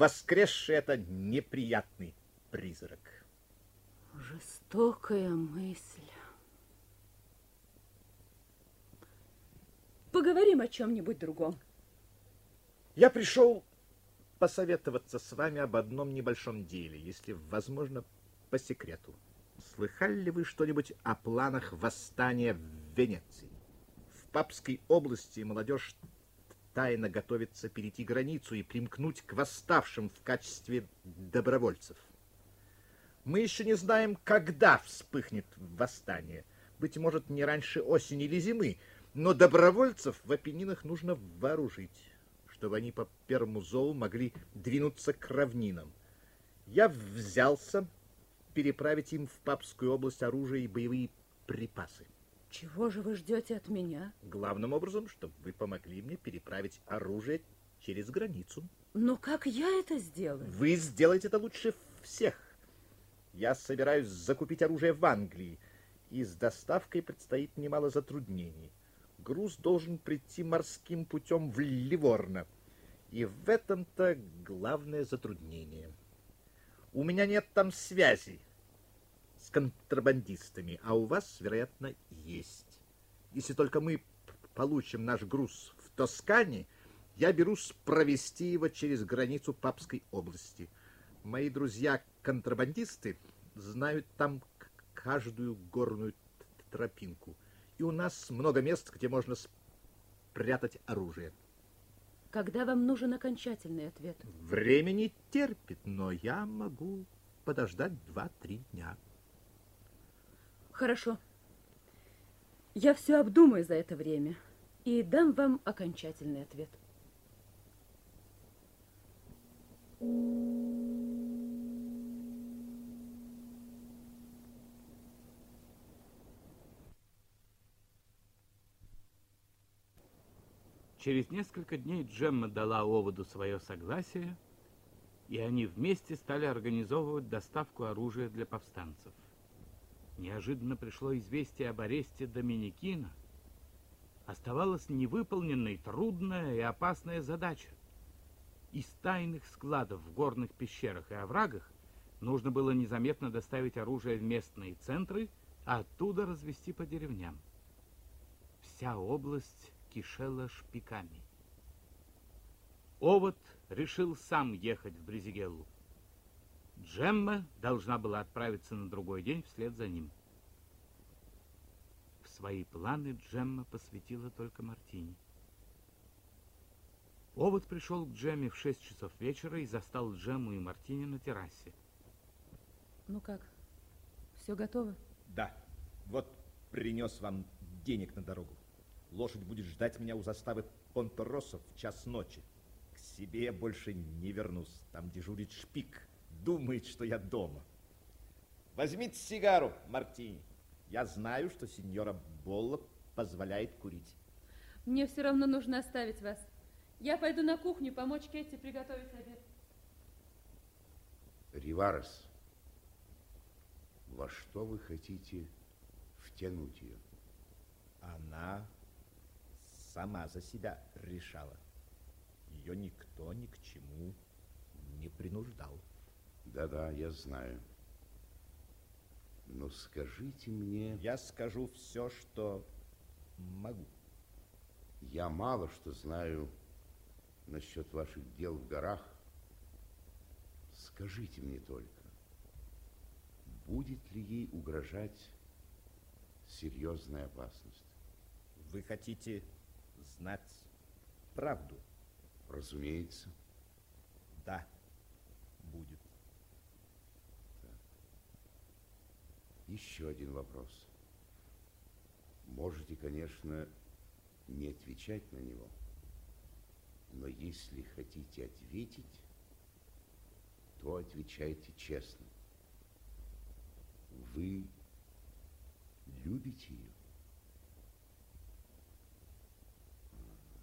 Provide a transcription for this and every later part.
воскресший это неприятный призрак. Жестокая мысль. Поговорим о чем-нибудь другом. Я пришел посоветоваться с вами об одном небольшом деле, если возможно, по секрету. Слыхали ли вы что-нибудь о планах восстания в Венеции? В Папской области молодежь тайно готовится перейти границу и примкнуть к восставшим в качестве добровольцев. Мы еще не знаем, когда вспыхнет восстание. Быть может, не раньше осени или зимы, но добровольцев в Апеннинах нужно вооружить, чтобы они по первому зову могли двинуться к равнинам. Я взялся переправить им в Папскую область оружие и боевые припасы. Чего же вы ждете от меня? Главным образом, чтобы вы помогли мне переправить оружие через границу. Но как я это сделаю? Вы сделаете это лучше всех. Я собираюсь закупить оружие в Англии, и с доставкой предстоит немало затруднений. Груз должен прийти морским путем в Ливорно, и в этом-то главное затруднение. У меня нет там связи с контрабандистами, а у вас, вероятно, есть. Если только мы получим наш груз в Тоскане, я берусь провести его через границу Папской области. Мои друзья-контрабандисты знают там каждую горную тропинку. И у нас много мест, где можно спрятать оружие. Когда вам нужен окончательный ответ? Время не терпит, но я могу подождать два-три дня. Хорошо. Я все обдумаю за это время и дам вам окончательный ответ. Через несколько дней Джемма дала Оводу свое согласие, и они вместе стали организовывать доставку оружия для повстанцев. Неожиданно пришло известие об аресте Доминикина. Оставалась невыполненной трудная и опасная задача. Из тайных складов в горных пещерах и оврагах нужно было незаметно доставить оружие в местные центры, а оттуда развести по деревням. Вся область кишела шпиками. Овод решил сам ехать в Брезигеллу. Джемма должна была отправиться на другой день вслед за ним. В свои планы Джемма посвятила только Мартине. Овод пришел к Джемме в шесть часов вечера и застал Джемму и Мартини на террасе. Ну как, все готово? Да, вот принес вам денег на дорогу. Лошадь будет ждать меня у заставы Понторосов в час ночи. К себе я больше не вернусь. Там дежурит шпик. Думает, что я дома. Возьмите сигару, Мартини. Я знаю, что сеньора Болла позволяет курить. Мне все равно нужно оставить вас. Я пойду на кухню помочь Кетти приготовить обед. Риварес, во что вы хотите втянуть ее? Она сама за себя решала. Ее никто ни к чему не принуждал. Да-да, я знаю. Но скажите мне... Я скажу все, что могу. Я мало что знаю насчет ваших дел в горах. Скажите мне только, будет ли ей угрожать серьезная опасность? Вы хотите знать правду? Разумеется. Да, будет. Так. Еще один вопрос. Можете, конечно, не отвечать на него, но если хотите ответить, то отвечайте честно. Вы любите ее?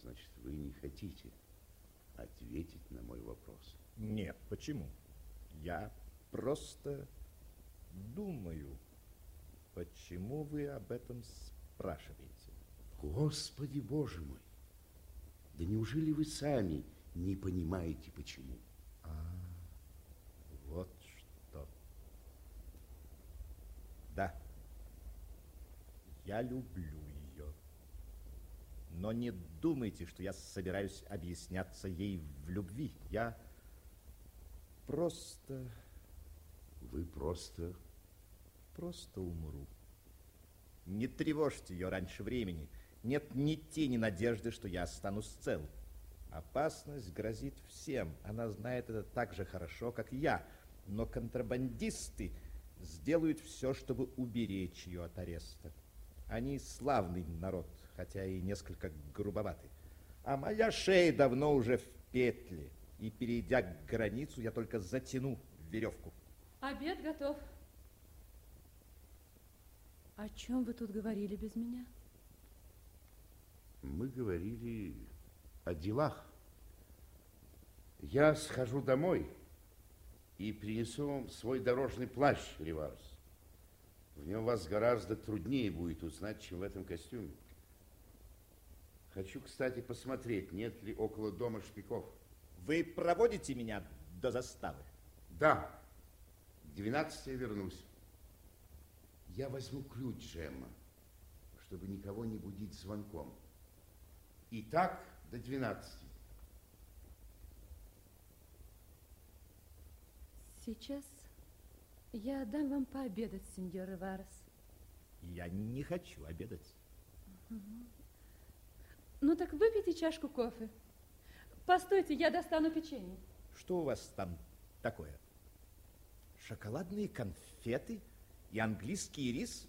Значит, вы не хотите ответить на мой вопрос. Нет, почему? Я просто думаю, Почему вы об этом спрашиваете? Господи, боже мой! Да неужели вы сами не понимаете, почему? А, вот что. Да, я люблю ее. Но не думайте, что я собираюсь объясняться ей в любви. Я просто... Вы просто Просто умру. Не тревожьте ее раньше времени. Нет ни тени надежды, что я останусь цел. Опасность грозит всем. Она знает это так же хорошо, как я. Но контрабандисты сделают все, чтобы уберечь ее от ареста. Они славный народ, хотя и несколько грубоватый. А моя шея давно уже в петле. И, перейдя границу, я только затяну веревку. Обед готов. О чем вы тут говорили без меня? Мы говорили о делах. Я схожу домой и принесу вам свой дорожный плащ, Риварс. В нем вас гораздо труднее будет узнать, чем в этом костюме. Хочу, кстати, посмотреть, нет ли около дома шпиков. Вы проводите меня до заставы? Да, к 12 я вернусь. Я возьму ключ Джемма, чтобы никого не будить звонком. И так до 12. Сейчас я дам вам пообедать, сеньор Иварес. Я не хочу обедать. Ну так выпейте чашку кофе. Постойте, я достану печенье. Что у вас там такое? Шоколадные конфеты и английский рис?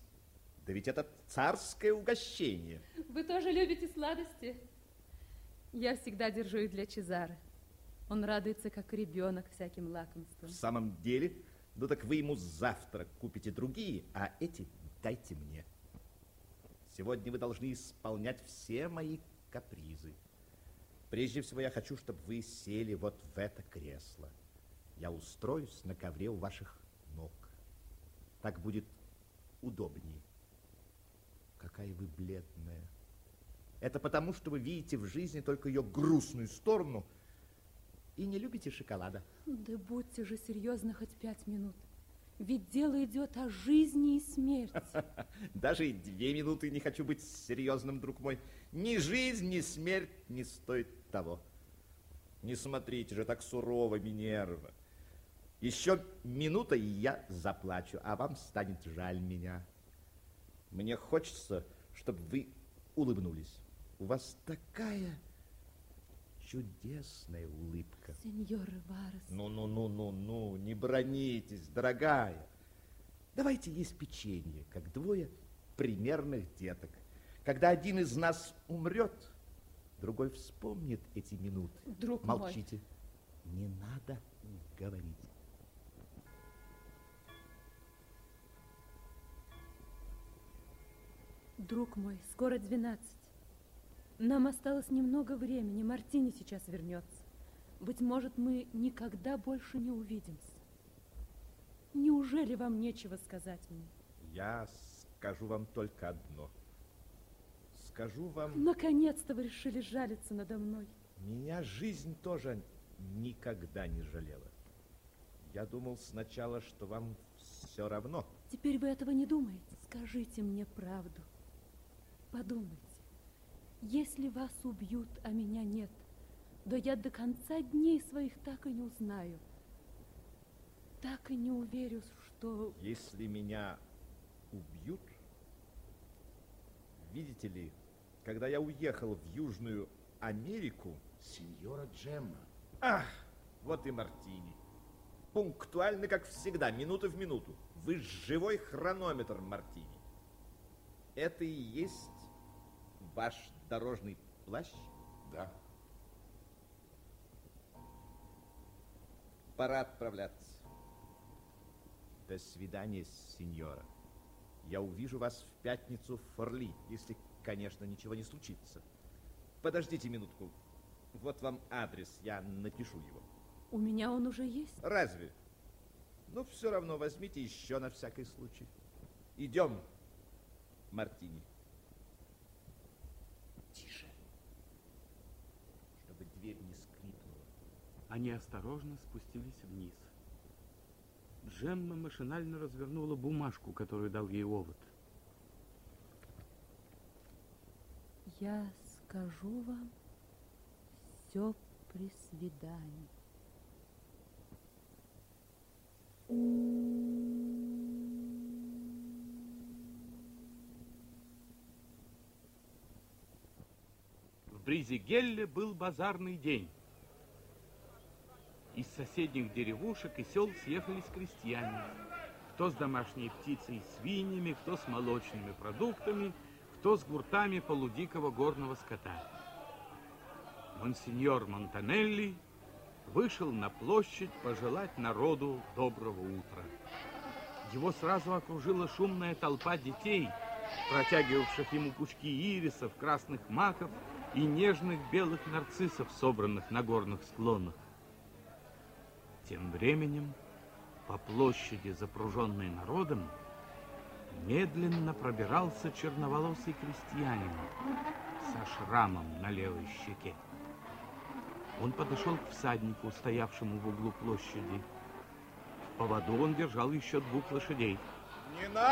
Да ведь это царское угощение. Вы тоже любите сладости? Я всегда держу их для Чезары. Он радуется, как ребенок, всяким лакомствам. В самом деле? Ну так вы ему завтра купите другие, а эти дайте мне. Сегодня вы должны исполнять все мои капризы. Прежде всего я хочу, чтобы вы сели вот в это кресло. Я устроюсь на ковре у ваших. Так будет удобнее. Какая вы бледная. Это потому, что вы видите в жизни только ее грустную сторону и не любите шоколада. Да будьте же серьезны хоть пять минут. Ведь дело идет о жизни и смерти. Даже и две минуты не хочу быть серьезным, друг мой. Ни жизнь, ни смерть не стоит того. Не смотрите же так сурово, Минерва. Еще минута, и я заплачу, а вам станет жаль меня. Мне хочется, чтобы вы улыбнулись. У вас такая чудесная улыбка. Сеньор Иварес. Ну-ну-ну-ну-ну, не бронитесь, дорогая. Давайте есть печенье, как двое примерных деток. Когда один из нас умрет, другой вспомнит эти минуты. Друг Молчите. мой. Не надо говорить. Друг мой, скоро 12. Нам осталось немного времени. Мартини сейчас вернется. Быть может, мы никогда больше не увидимся. Неужели вам нечего сказать мне? Я скажу вам только одно. Скажу вам, Наконец-то вы решили жалиться надо мной. меня жизнь тоже никогда не жалела. Я думал сначала, что вам все равно. Теперь вы этого не думаете? Скажите мне правду. Подумайте. Если вас убьют, а меня нет, да я до конца дней своих так и не узнаю. Так и не уверю, что... Если меня убьют, видите ли, когда я уехал в Южную Америку, Сеньора Джемма, ах, вот и Мартини. Пунктуально, как всегда, минута в минуту. Вы живой хронометр, Мартини. Это и есть ваш дорожный плащ? да. Пора отправляться. До свидания, сеньора. Я увижу вас в пятницу в Форли, если, конечно, ничего не случится. Подождите минутку. Вот вам адрес, я напишу его. У меня он уже есть. Разве? Ну, все равно возьмите еще на всякий случай. Идем, Мартини. Тише. Чтобы дверь не скрипнула. Они осторожно спустились вниз. Джемма машинально развернула бумажку, которую дал ей овод. Я скажу вам все при свидании. В Бризигелле был базарный день. Из соседних деревушек и сел съехались крестьяне. Кто с домашней птицей и свиньями, кто с молочными продуктами, кто с гуртами полудикого горного скота. Монсеньор Монтанелли вышел на площадь пожелать народу доброго утра. Его сразу окружила шумная толпа детей, протягивавших ему пучки ирисов, красных маков и нежных белых нарциссов, собранных на горных склонах. Тем временем по площади, запруженной народом, медленно пробирался черноволосый крестьянин со шрамом на левой щеке. Он подошел к всаднику, стоявшему в углу площади. В поводу он держал еще двух лошадей. Не надо!